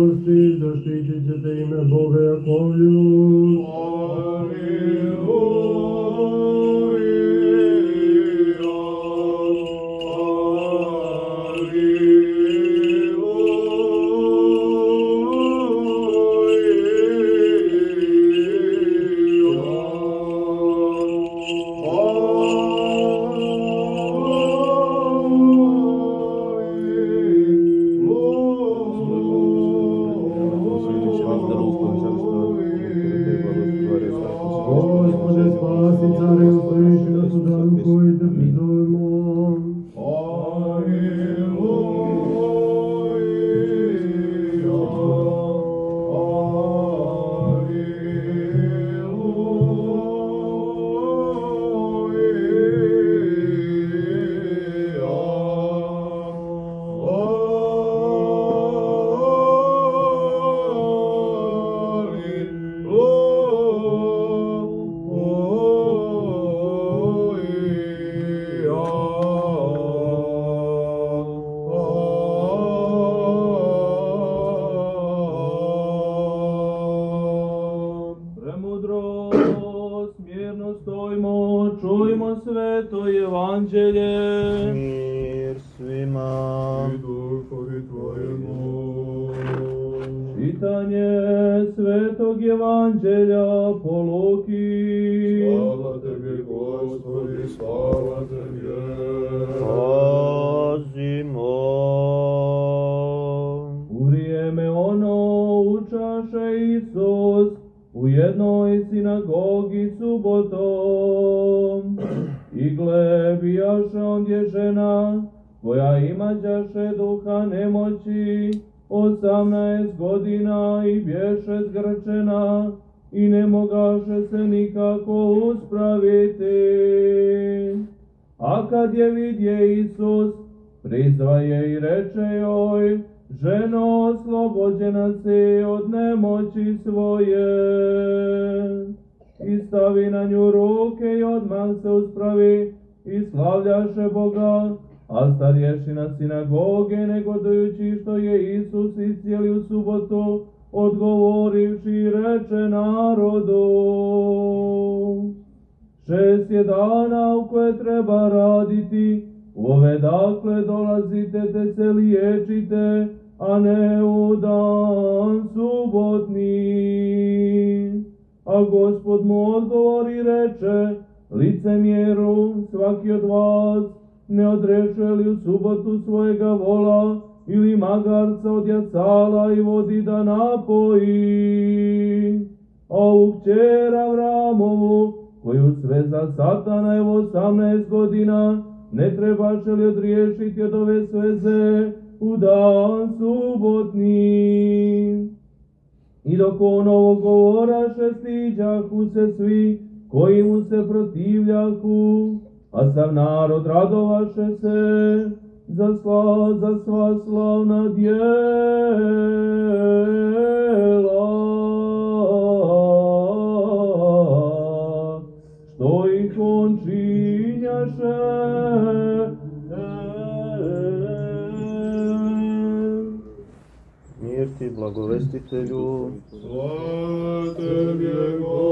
милости, защитите имя Бога Яковлю. Čujmo sveto evanđelje. Mir svima. Duhovi Tvojemu. Čitanje svetog evanđelja po Luki. Slava Tebi, Gospodi, slava Tebi. Pazimo. Sinagogi subotom. I gle, bijaše ondje žena, koja imađaše duha nemoći, osamnaest godina i bješe zgrčena, i ne mogaše se nikako uspraviti. A kad je vidje Isus, prizvaje i reče joj, ženo oslobođena si od nemoći svoje. I stavi na nju ruke i odmah se uspravi i slavljaše Boga, a starješina sinagoge negodujući što je Isus iscijeli u subotu, odgovorivši reče narodu. Šest je dana u koje treba raditi, u ove dakle dolazite te se liječite, a ne u dan subotni. Gospod mu odgovori reče, licemjeru svaki od vas, ne odreše li u subotu svojega vola ili magarca od jacala i vodi da napoji. A ovu kćera Vramovu, koju sve za satana evo 18 godina, ne trebaše li odriješiti od ove sveze u dan subotni. I dok on ovo govoraše, stiđahu se svi koji mu se protivljahu, a sav narod radovaše se za, sla, za sva slavna djela, što ih on. Ti, blagovestitelju. Slava Gospodi.